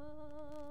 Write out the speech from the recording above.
Oh.